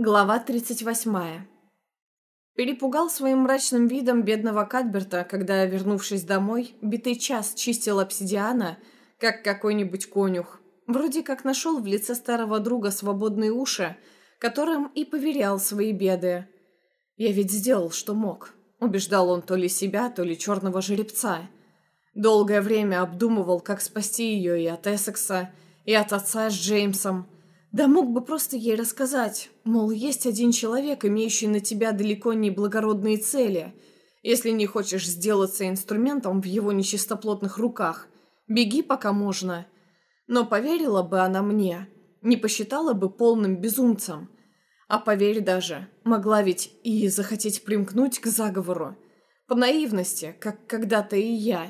Глава 38. Перепугал своим мрачным видом бедного Кадберта, когда, вернувшись домой, битый час чистил обсидиана, как какой-нибудь конюх. Вроде как нашел в лице старого друга свободные уши, которым и поверял свои беды. «Я ведь сделал, что мог», — убеждал он то ли себя, то ли черного жеребца. Долгое время обдумывал, как спасти ее и от Эссекса, и от отца с Джеймсом, да мог бы просто ей рассказать, мол, есть один человек, имеющий на тебя далеко не благородные цели. Если не хочешь сделаться инструментом в его нечистоплотных руках, беги пока можно. Но поверила бы она мне, не посчитала бы полным безумцем. А поверь даже, могла ведь и захотеть примкнуть к заговору. По наивности, как когда-то и я.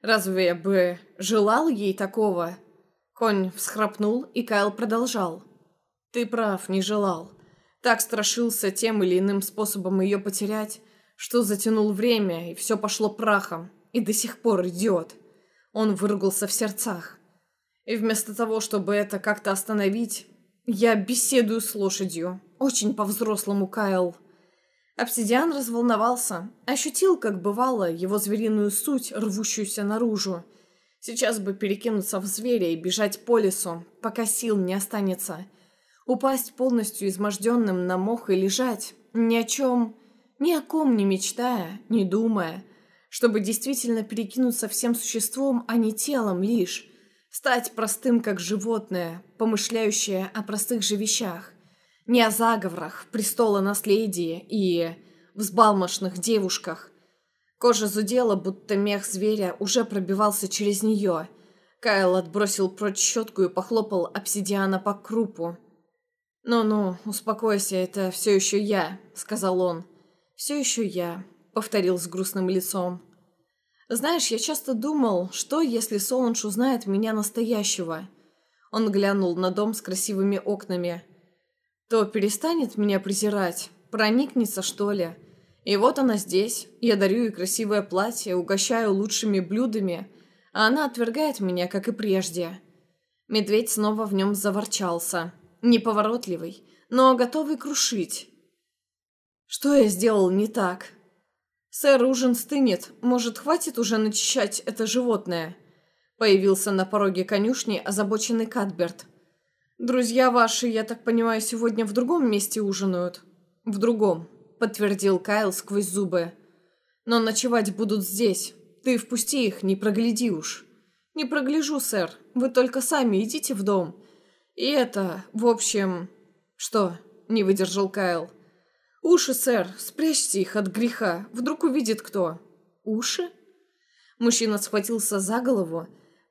Разве я бы желал ей такого?» Конь всхрапнул, и Кайл продолжал. «Ты прав, не желал. Так страшился тем или иным способом ее потерять, что затянул время, и все пошло прахом, и до сих пор идет». Он выругался в сердцах. И вместо того, чтобы это как-то остановить, я беседую с лошадью. Очень по-взрослому, Кайл. Обсидиан разволновался, ощутил, как бывало, его звериную суть, рвущуюся наружу, Сейчас бы перекинуться в зверя и бежать по лесу, пока сил не останется. Упасть полностью изможденным на мох и лежать, ни о чем, ни о ком не мечтая, не думая, чтобы действительно перекинуться всем существом, а не телом лишь. Стать простым, как животное, помышляющее о простых же вещах. Не о заговорах, престола наследия и взбалмошных девушках, Кожа зудела, будто мех зверя уже пробивался через нее. Кайл отбросил прочь щетку и похлопал обсидиана по крупу. «Ну-ну, успокойся, это все еще я», — сказал он. «Все еще я», — повторил с грустным лицом. «Знаешь, я часто думал, что, если Солунж узнает меня настоящего?» Он глянул на дом с красивыми окнами. «То перестанет меня презирать? Проникнется, что ли?» И вот она здесь. Я дарю ей красивое платье, угощаю лучшими блюдами, а она отвергает меня, как и прежде. Медведь снова в нем заворчался. Неповоротливый, но готовый крушить. Что я сделал не так? Сэр, ужин стынет. Может, хватит уже начищать это животное? Появился на пороге конюшни озабоченный Кадберт. Друзья ваши, я так понимаю, сегодня в другом месте ужинают? В другом подтвердил Кайл сквозь зубы. «Но ночевать будут здесь. Ты впусти их, не прогляди уж». «Не прогляжу, сэр. Вы только сами идите в дом. И это, в общем...» «Что?» — не выдержал Кайл. «Уши, сэр. Спрячьте их от греха. Вдруг увидит кто». «Уши?» Мужчина схватился за голову,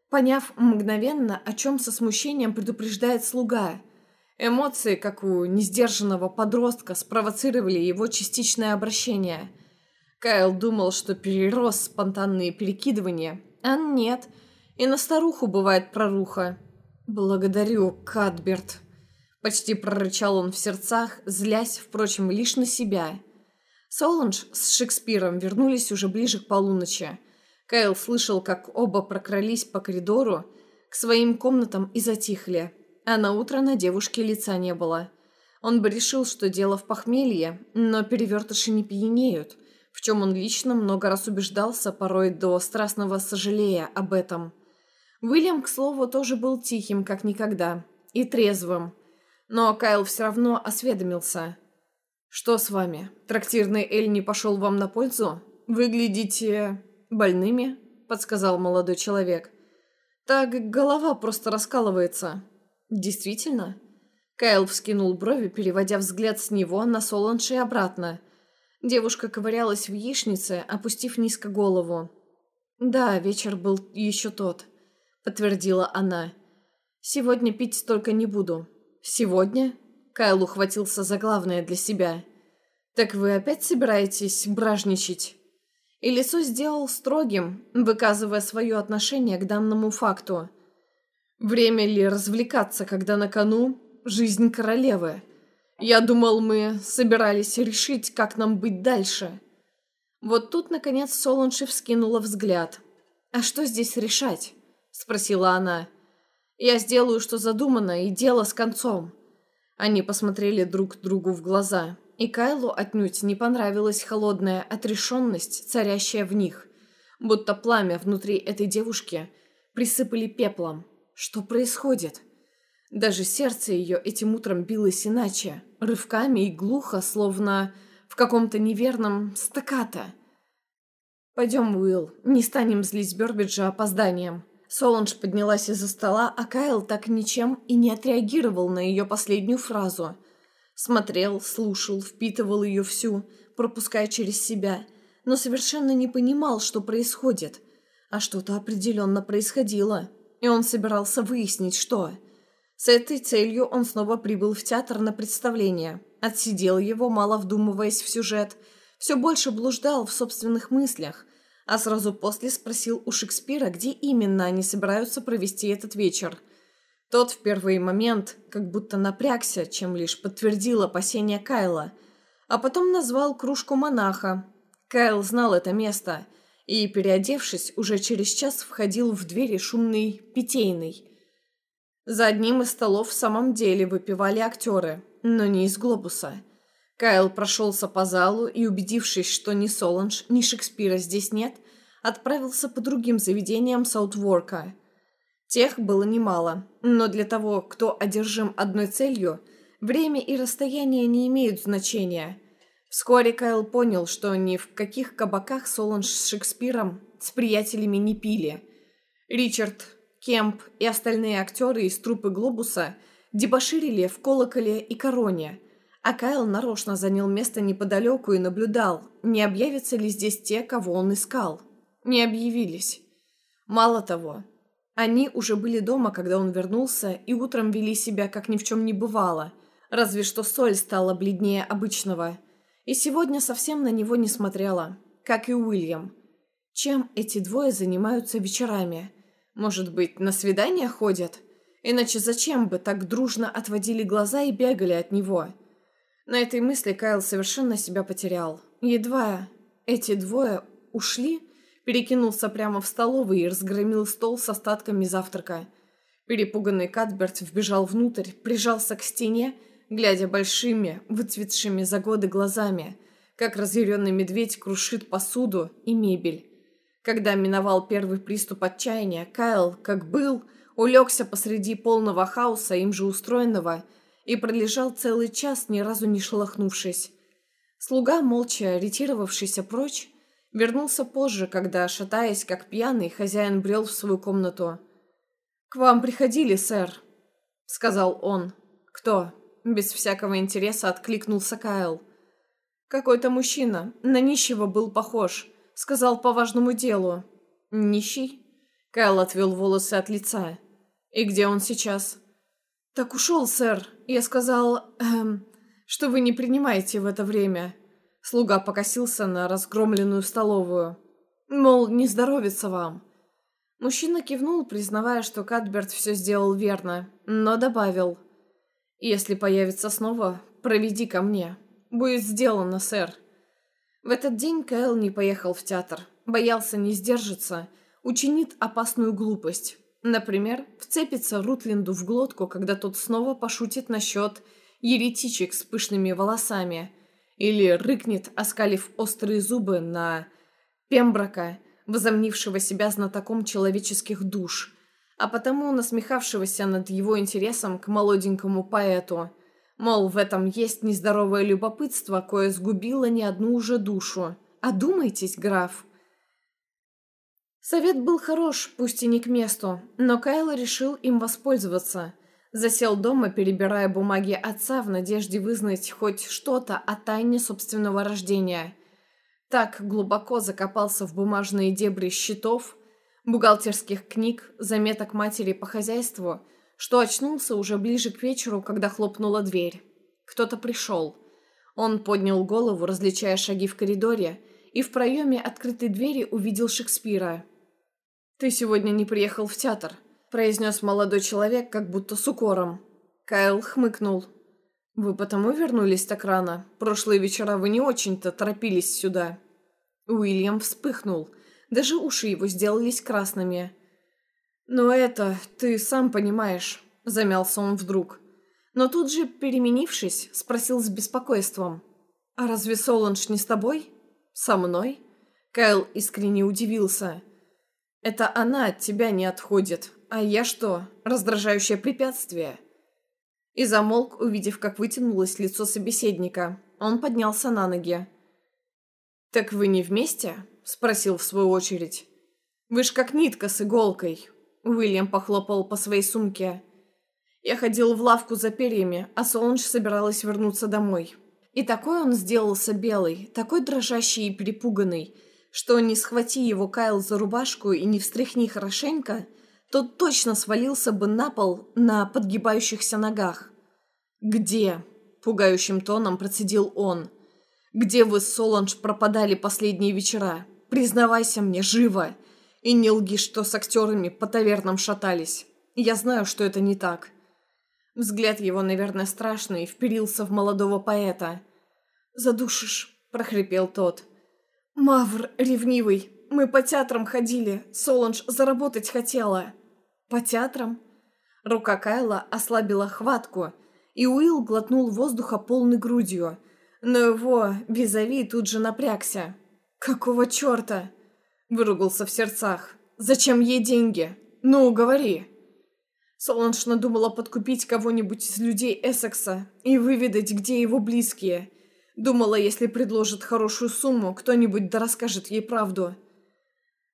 поняв мгновенно, о чем со смущением предупреждает слуга — Эмоции, как у несдержанного подростка, спровоцировали его частичное обращение. Кайл думал, что перерос спонтанные перекидывания, а нет, и на старуху бывает проруха. «Благодарю, Кадберт», — почти прорычал он в сердцах, злясь, впрочем, лишь на себя. Соланж с Шекспиром вернулись уже ближе к полуночи. Кайл слышал, как оба прокрались по коридору к своим комнатам и затихли а на утро на девушке лица не было. Он бы решил, что дело в похмелье, но перевертыши не пьянеют, в чем он лично много раз убеждался, порой до страстного сожалея об этом. Уильям, к слову, тоже был тихим, как никогда, и трезвым. Но Кайл все равно осведомился. «Что с вами? Трактирный Эль не пошел вам на пользу? Выглядите... больными?» — подсказал молодой человек. «Так голова просто раскалывается». «Действительно?» Кайл вскинул брови, переводя взгляд с него на Соланж и обратно. Девушка ковырялась в яичнице, опустив низко голову. «Да, вечер был еще тот», — подтвердила она. «Сегодня пить столько не буду». «Сегодня?» Кайл ухватился за главное для себя. «Так вы опять собираетесь бражничать?» И лицо сделал строгим, выказывая свое отношение к данному факту — Время ли развлекаться, когда на кону жизнь королевы? Я думал, мы собирались решить, как нам быть дальше. Вот тут, наконец, Солонши вскинула взгляд. «А что здесь решать?» – спросила она. «Я сделаю, что задумано, и дело с концом. Они посмотрели друг другу в глаза, и Кайлу отнюдь не понравилась холодная отрешенность, царящая в них. Будто пламя внутри этой девушки присыпали пеплом. Что происходит? Даже сердце ее этим утром билось иначе, рывками и глухо, словно в каком-то неверном стаккато. «Пойдем, Уилл, не станем злить Бёрбиджа опозданием». Соланж поднялась из-за стола, а Кайл так ничем и не отреагировал на ее последнюю фразу. Смотрел, слушал, впитывал ее всю, пропуская через себя, но совершенно не понимал, что происходит. А что-то определенно происходило, и он собирался выяснить, что. С этой целью он снова прибыл в театр на представление, отсидел его, мало вдумываясь в сюжет, все больше блуждал в собственных мыслях, а сразу после спросил у Шекспира, где именно они собираются провести этот вечер. Тот в первый момент как будто напрягся, чем лишь подтвердил опасения Кайла, а потом назвал кружку монаха. Кайл знал это место и, переодевшись, уже через час входил в двери шумный питейный. За одним из столов в самом деле выпивали актеры, но не из глобуса – Кайл прошелся по залу и, убедившись, что ни Соланж, ни Шекспира здесь нет, отправился по другим заведениям Саутворка. Тех было немало, но для того, кто одержим одной целью, время и расстояние не имеют значения. Вскоре Кайл понял, что ни в каких кабаках Соланж с Шекспиром с приятелями не пили. Ричард, Кемп и остальные актеры из труппы «Глобуса» дебоширили в «Колоколе» и «Короне», а Кайл нарочно занял место неподалеку и наблюдал, не объявятся ли здесь те, кого он искал. Не объявились. Мало того, они уже были дома, когда он вернулся, и утром вели себя, как ни в чем не бывало, разве что соль стала бледнее обычного. И сегодня совсем на него не смотрела, как и Уильям. Чем эти двое занимаются вечерами? Может быть, на свидания ходят? Иначе зачем бы так дружно отводили глаза и бегали от него?» На этой мысли Кайл совершенно себя потерял. Едва эти двое ушли, перекинулся прямо в столовую и разгромил стол с остатками завтрака. Перепуганный Катберт вбежал внутрь, прижался к стене, глядя большими, выцветшими за годы глазами, как разъяренный медведь крушит посуду и мебель. Когда миновал первый приступ отчаяния, Кайл, как был, улегся посреди полного хаоса, им же устроенного, и пролежал целый час, ни разу не шелохнувшись. Слуга, молча ретировавшийся прочь, вернулся позже, когда, шатаясь как пьяный, хозяин брел в свою комнату. «К вам приходили, сэр», — сказал он. «Кто?» — без всякого интереса откликнулся Кайл. «Какой-то мужчина, на нищего был похож, сказал по важному делу». «Нищий?» Кайл отвел волосы от лица. «И где он сейчас?» «Так ушел, сэр. Я сказал, эм, что вы не принимаете в это время». Слуга покосился на разгромленную столовую. Мол, не здоровится вам. Мужчина кивнул, признавая, что Кадберт все сделал верно, но добавил. «Если появится снова, проведи ко мне. Будет сделано, сэр». В этот день Кайл не поехал в театр. Боялся не сдержаться, учинит опасную глупость. Например, вцепится Рутлинду в глотку, когда тот снова пошутит насчет еретичек с пышными волосами, или рыкнет, оскалив острые зубы на Пемброка, возомнившего себя знатоком человеческих душ, а потому насмехавшегося над его интересом к молоденькому поэту. Мол, в этом есть нездоровое любопытство, кое сгубило не одну уже душу. Одумайтесь, граф. Совет был хорош, пусть и не к месту, но Кайл решил им воспользоваться. Засел дома, перебирая бумаги отца в надежде вызнать хоть что-то о тайне собственного рождения. Так глубоко закопался в бумажные дебри счетов, бухгалтерских книг, заметок матери по хозяйству, что очнулся уже ближе к вечеру, когда хлопнула дверь. Кто-то пришел. Он поднял голову, различая шаги в коридоре, и в проеме открытой двери увидел Шекспира – «Ты сегодня не приехал в театр», – произнес молодой человек, как будто с укором. Кайл хмыкнул. «Вы потому вернулись так рано? Прошлые вечера вы не очень-то торопились сюда». Уильям вспыхнул. Даже уши его сделались красными. «Но это, ты сам понимаешь», – замялся он вдруг. Но тут же, переменившись, спросил с беспокойством. «А разве Соланж не с тобой?» «Со мной?» Кайл искренне удивился. «Это она от тебя не отходит. А я что, раздражающее препятствие?» И замолк, увидев, как вытянулось лицо собеседника. Он поднялся на ноги. «Так вы не вместе?» – спросил в свою очередь. «Вы ж как нитка с иголкой». Уильям похлопал по своей сумке. Я ходил в лавку за перьями, а Солунж собиралась вернуться домой. И такой он сделался белый, такой дрожащий и перепуганный, что не схвати его Кайл за рубашку и не встряхни хорошенько, тот точно свалился бы на пол на подгибающихся ногах. «Где?» – пугающим тоном процедил он. «Где вы, Соланж, пропадали последние вечера? Признавайся мне, живо! И не лги, что с актерами по тавернам шатались. Я знаю, что это не так». Взгляд его, наверное, страшный, вперился в молодого поэта. «Задушишь», – прохрипел тот. «Мавр ревнивый, мы по театрам ходили, Соланж заработать хотела». «По театрам?» Рука Кайла ослабила хватку, и Уилл глотнул воздуха полной грудью. Но его визави тут же напрягся. «Какого черта?» – выругался в сердцах. «Зачем ей деньги? Ну, говори!» Соланж надумала подкупить кого-нибудь из людей Эссекса и выведать, где его близкие. Думала, если предложит хорошую сумму, кто-нибудь да расскажет ей правду.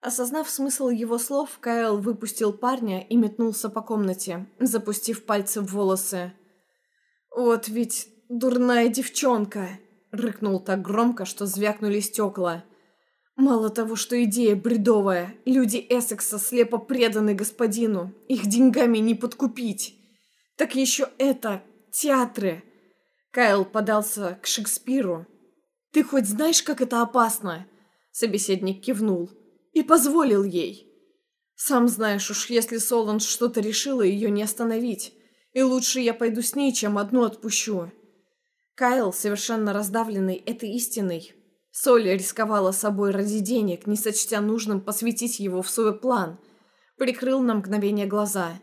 Осознав смысл его слов, Кайл выпустил парня и метнулся по комнате, запустив пальцы в волосы. «Вот ведь дурная девчонка!» — рыкнул так громко, что звякнули стекла. «Мало того, что идея бредовая, люди Эссекса слепо преданы господину, их деньгами не подкупить. Так еще это, театры!» Кайл подался к Шекспиру. «Ты хоть знаешь, как это опасно?» Собеседник кивнул. «И позволил ей». «Сам знаешь уж, если Соланж что-то решила, ее не остановить. И лучше я пойду с ней, чем одну отпущу». Кайл, совершенно раздавленный этой истиной, Соля рисковала собой ради денег, не сочтя нужным посвятить его в свой план. Прикрыл на мгновение глаза.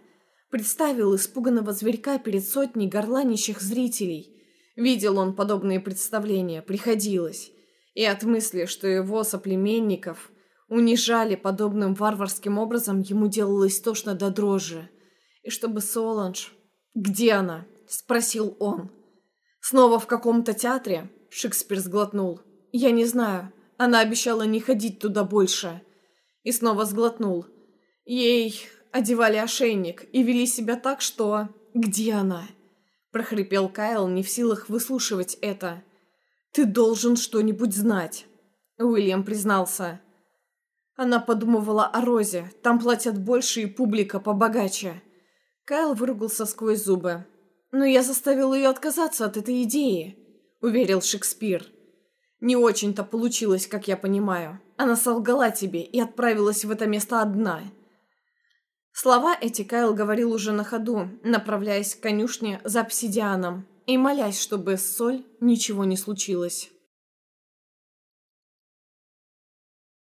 Представил испуганного зверька перед сотней горланищих зрителей. Видел он подобные представления, приходилось. И от мысли, что его соплеменников унижали подобным варварским образом, ему делалось тошно до дрожи. И чтобы Соланж «Где она?» – спросил он. «Снова в каком-то театре?» – Шекспир сглотнул. «Я не знаю. Она обещала не ходить туда больше». И снова сглотнул. Ей одевали ошейник и вели себя так, что... «Где она?» – прохрипел Кайл, не в силах выслушивать это. «Ты должен что-нибудь знать», – Уильям признался. Она подумывала о Розе. Там платят больше и публика побогаче. Кайл выругался сквозь зубы. «Но я заставил ее отказаться от этой идеи», — уверил Шекспир. «Не очень-то получилось, как я понимаю. Она солгала тебе и отправилась в это место одна». Слова эти Кайл говорил уже на ходу, направляясь к конюшне за обсидианом и молясь, чтобы с Соль ничего не случилось.